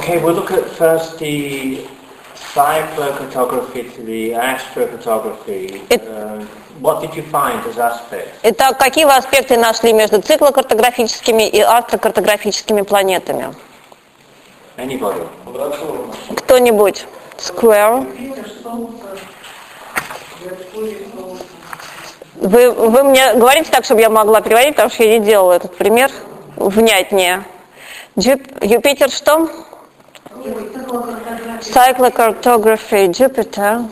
Okay, we'll look at first the cyclocartography to the astrocartography. Um, what did you find as aspects? Итак, какие вы аспекты нашли между циклокартографическими и астрокартографическими планетами? Anybody? Кто-нибудь? Square. Вы, вы мне говорите так, чтобы я могла переводить, потому что я не делала этот пример внятнее. Jup- Юпитер что? Cyclocartography Jupiter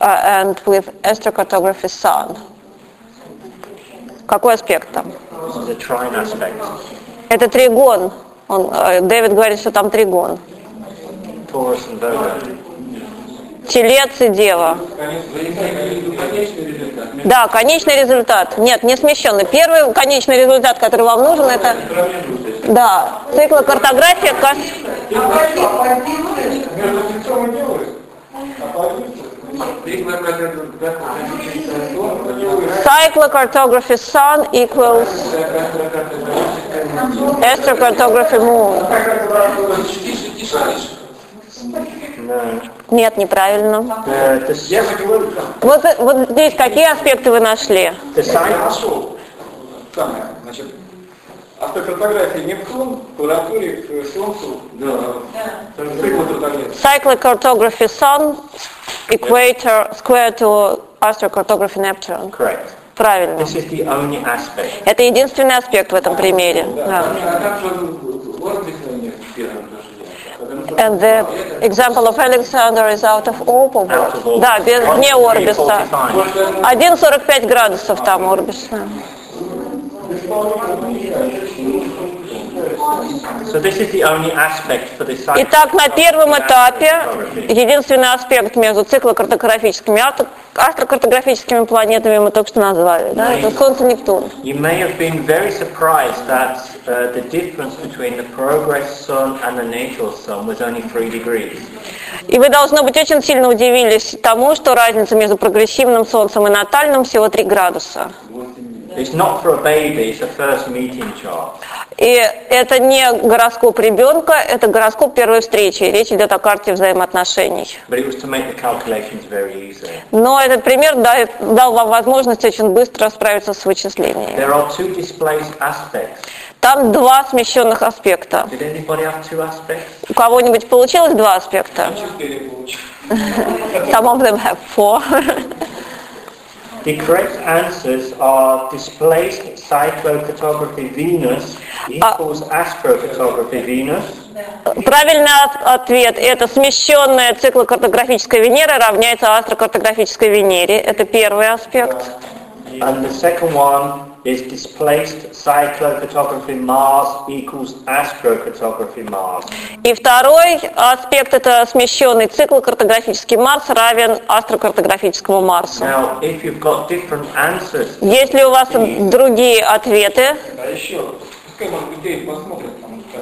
uh, and with astrocartography Sun. Какой аспект там? The trine aspect. Это тригон. Он, э, Дэвид говорит, что там тригон. Taurus and Virgo. Телец и дева. Да, конечный результат. Нет, не смещенный. Первый конечный результат, который вам нужен, это да, циклокартография. кас- Cyclocartography Sun equals astrocartography Moon. Нет, неправильно. Uh, Вот, вот здесь какие аспекты вы нашли? Нашел. Самое, значит, астрокартография Нептун, квадратуре к Солнцу, да, циклокартография. Cyclocartography Sun, equator, square to astrocartography Neptune. Correct. Правильно. This is the only aspect. Это единственный аспект в этом примере. Да. А And the example of Alexander is out of orb. Out of orbit. Да, без, вне орбиса. 45. 1,45 градусов там орбиса. Итак, на первом этапе единственный аспект между циклокартографическими и астро- астрокартографическими планетами мы только что назвали. Да? Это Солнце Нептун. You may have been very surprised that uh, the difference between the progress sun and the natal sun was only three degrees. И вы, должно быть, очень сильно удивились тому, что разница между прогрессивным Солнцем и натальным всего 3 градуса. И это не гороскоп ребенка, это гороскоп первой встречи. Речь идет о карте взаимоотношений. But it was to make the calculations very easy. Но этот пример дает- дал вам возможность очень быстро справиться с вычислениями. There are two displaced aspects. Там два смещенных аспекта. Did anybody have two aspects? У кого-нибудь получилось два аспекта? Some of them have four. The correct answers are displaced cyclocartography Venus equals astrocartography Venus. Правильный от- ответ – это смещенная циклокартографическая Венера равняется астрокартографической Венере. Это первый аспект. And the second one is displaced cyclocartography Mars equals astrocartography Mars. И второй аспект – это смещенный циклокартографический Марс равен астрокартографическому Марсу. Now, if you've got different answers, Если у вас другие ответы, А еще, пускай, может быть, посмотрит, там, как,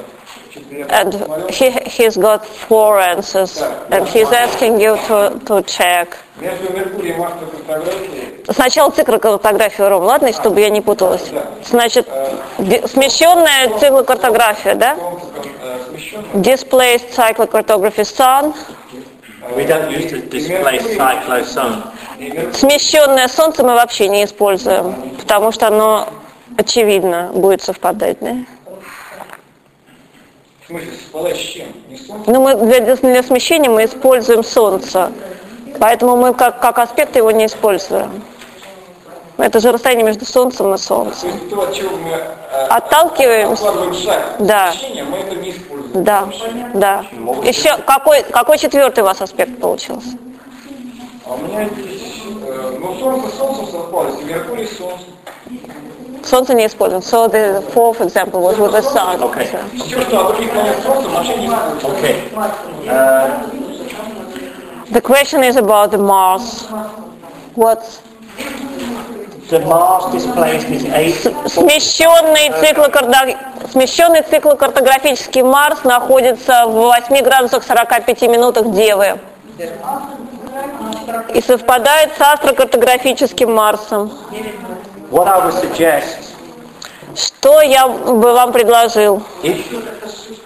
что-то я and he, he's got four answers, and he's asking you to, to check. Сначала циклокартографию, Ром, ладно, чтобы я не путалась. Значит, ди- смещенная циклокартография, да? Э. Displaced cyclocartography Sun, we don't use the displaced cyclosun. И Меркурий смещенное Солнце мы вообще не используем, потому что оно очевидно будет совпадать, да? Смысле чем? Не? Но мы для, для смещения мы используем Солнце, поэтому мы как, как аспект его не используем. Это же расстояние между Солнцем и То Солнцем. есть то, от чего мы э, Отталкиваемся. шаг Да. смещения, мы это не используем. Да, да. Еще какой, какой четвертый у вас аспект получился? А у меня здесь, э, ну, Солнце с Солнцем совпало, Меркурий с Солнцем. Солнце не используем. So the fourth example was with the sun. Okay. Okay. Uh, The question is about the Mars. What? the Mars displaced is 8. Смещенный, циклокарда- смещенный циклокартографический Марс находится в 8 градусах 45 минутах Девы. И совпадает с астрокартографическим Марсом. Что я бы вам предложил? If,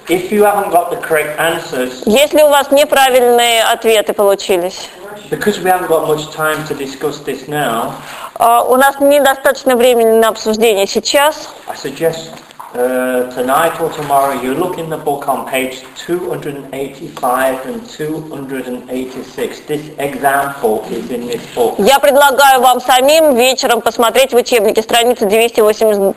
if you haven't got the correct answers, Если у вас неправильные ответы получились, because we haven't got much time to discuss this now, а, у нас недостаточно времени на обсуждение сейчас, I suggest uh, tonight or tomorrow you look in the book on page 285 and 286. This example is in this book. я предлагаю вам самим вечером посмотреть в учебнике страницы 282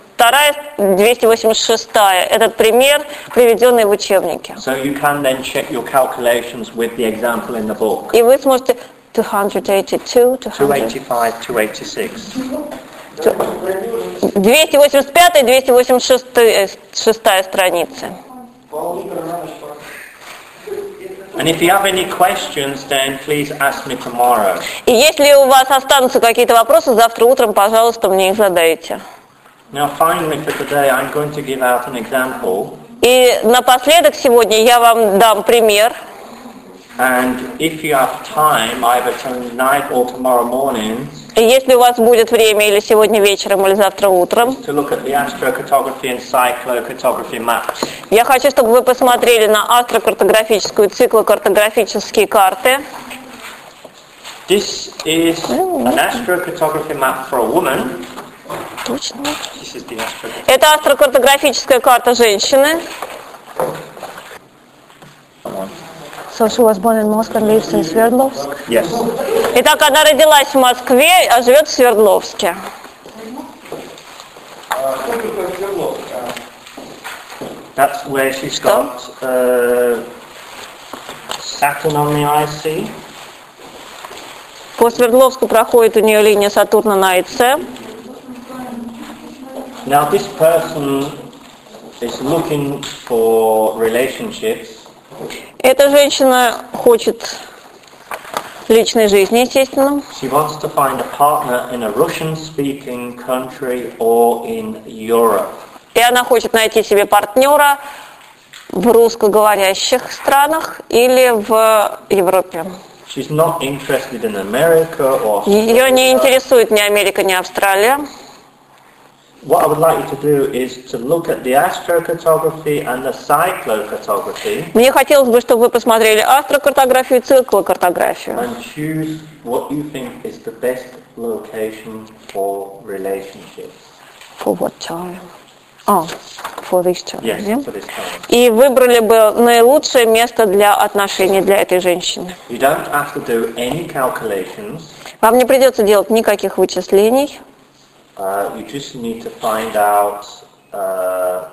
286. Этот пример, приведенный в учебнике. So you can then check your calculations with the example in the book. И вы сможете 282, 200, 285, 286. 285 и 286 э, шестая страницы. And if you have any questions, then please ask me tomorrow. И если у вас останутся какие-то вопросы, завтра утром, пожалуйста, мне их задайте. Now finally for today, I'm going to give out an example. И напоследок сегодня я вам дам пример. And if you have time, either tonight or tomorrow morning, И если у вас будет время или сегодня вечером, или завтра утром, я хочу, чтобы вы посмотрели на астрокартографическую и циклокартографические карты. This is an astrocartography map for a woman. Точно. Это астрокартографическая карта женщины. So she was born in Moscow and lives in Sverdlovsk. Yes. Итак, она родилась в Москве, а живет в Свердловске. А? А, That's where she's got uh, Saturn on the IC. По Свердловску проходит у нее линия Сатурна на ИЦ. Now this person is looking for relationships Эта женщина хочет личной жизни, естественно. She wants to find a partner in a Russian-speaking country or in Europe. И она хочет найти себе партнера в русскоговорящих странах или в Европе. She's not interested in America or Ее не интересует ни Америка, ни Австралия. What I would like you to do is to look at the astrocartography and the cyclocartography Мне хотелось бы, чтобы вы посмотрели астрокартографию и циклокартографию. and choose what you think is the best location for relationships. For what time? Oh, for this time. Yes, yeah? for this time. И выбрали бы наилучшее место для отношений для этой женщины. You don't have to do any calculations. Вам не придется делать никаких вычислений. Uh, you just need to find out uh,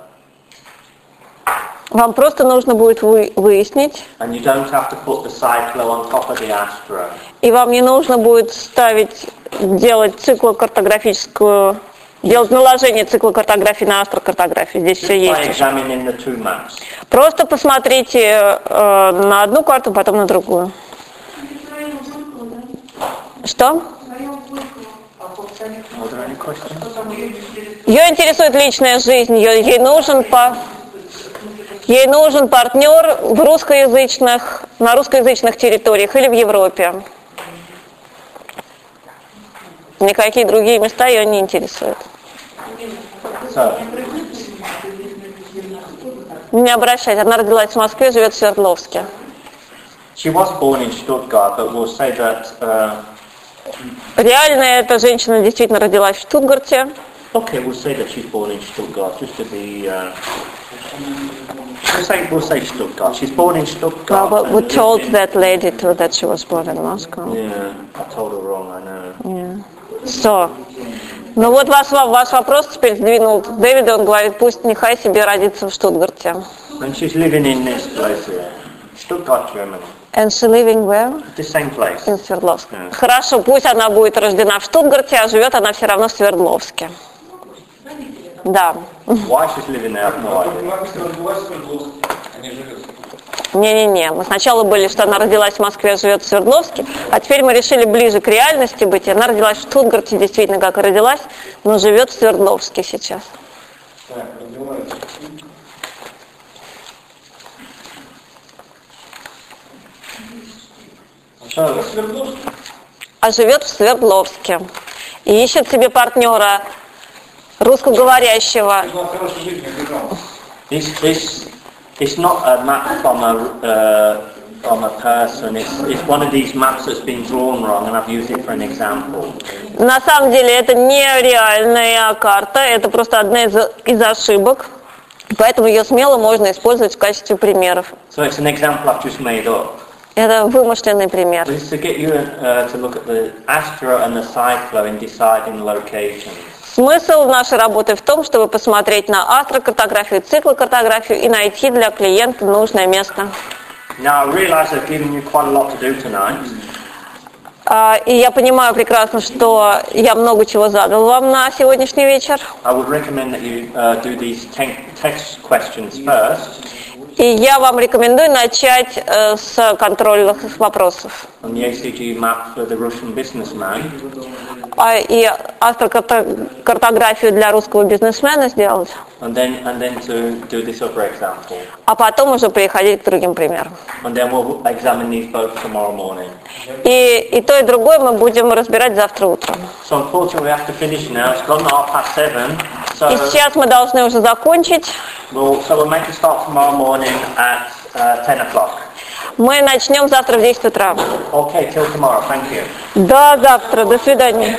Вам просто нужно будет вы- выяснить, And you don't have to put the cyclo on top of the astro. и вам не нужно будет ставить, делать циклокартографическую, делать наложение циклокартографии на астрокартографию. Здесь все Just есть. examining the two maps. Просто посмотрите э, на одну карту, потом на другую. Что? Are there any questions? Ее интересует личная жизнь, ей нужен по, ей нужен партнер в русскоязычных, на русскоязычных территориях или в Европе. Никакие другие места ее не интересуют. Не обращайтесь, она родилась в Москве, живет в Свердловске. she was born in Stuttgart, but we'll say that, uh, Реально эта женщина действительно родилась в Штутгарте. okay, we'll say that she's born in Stuttgart, just to be, uh, we'll say, we'll say Stuttgart. She's born in Stuttgart. But we told in- that lady too that she was born in Moscow. Yeah, I told her wrong, I know. Что? Ну вот ваш, ваш вопрос теперь сдвинул Дэвида, он говорит, пусть нехай себе родится в Штутгарте. And she's living in this place here, Stuttgart, Germany. And she living where? The same place. In Свердловск. Mm. Хорошо, пусть она будет рождена в Штутгарте, а живет она все равно в Свердловске. Да. Why she's living there, no. Не-не-не, мы сначала были, что она родилась в Москве, живет в Свердловске, а теперь мы решили ближе к реальности быть. и Она родилась в Штутгарте, действительно, как и родилась, но живет в Свердловске сейчас. Так, родилась. Свердловск? а живет в Свердловске. И ищет себе партнера русскоговорящего. It's, it's, it's not a map from a, uh, from a person, it's, it's one of these maps that's been drawn wrong and I've used it for an example. На самом деле это не реальная карта, это просто одна из, из ошибок, поэтому ее смело можно использовать в качестве примеров. So it's an example I've just made up. Это вымышленный пример. Uh. Смысл нашей работы в том, чтобы посмотреть на астрокартографию, циклокартографию и найти для клиента нужное место. Now I realise I've given you quite a lot to do tonight. А, И я понимаю прекрасно, что я много чего задал вам на сегодняшний вечер. I would recommend that you uh, do these text questions first И я вам рекомендую начать э, с контрольных вопросов. А, И астрокартографию для русского бизнесмена сделать. And then, and then to do this other example. А потом уже переходить к другим примерам. And then we'll examine these both tomorrow morning. И, и то, и другое мы будем разбирать завтра утром. So unfortunately we have to finish now. It's gone half past seven. И сейчас мы должны уже закончить. we'll, so we'll make a start tomorrow morning at uh, 10 o'clock. Мы начнем завтра в 10 утра. До завтра. До свидания.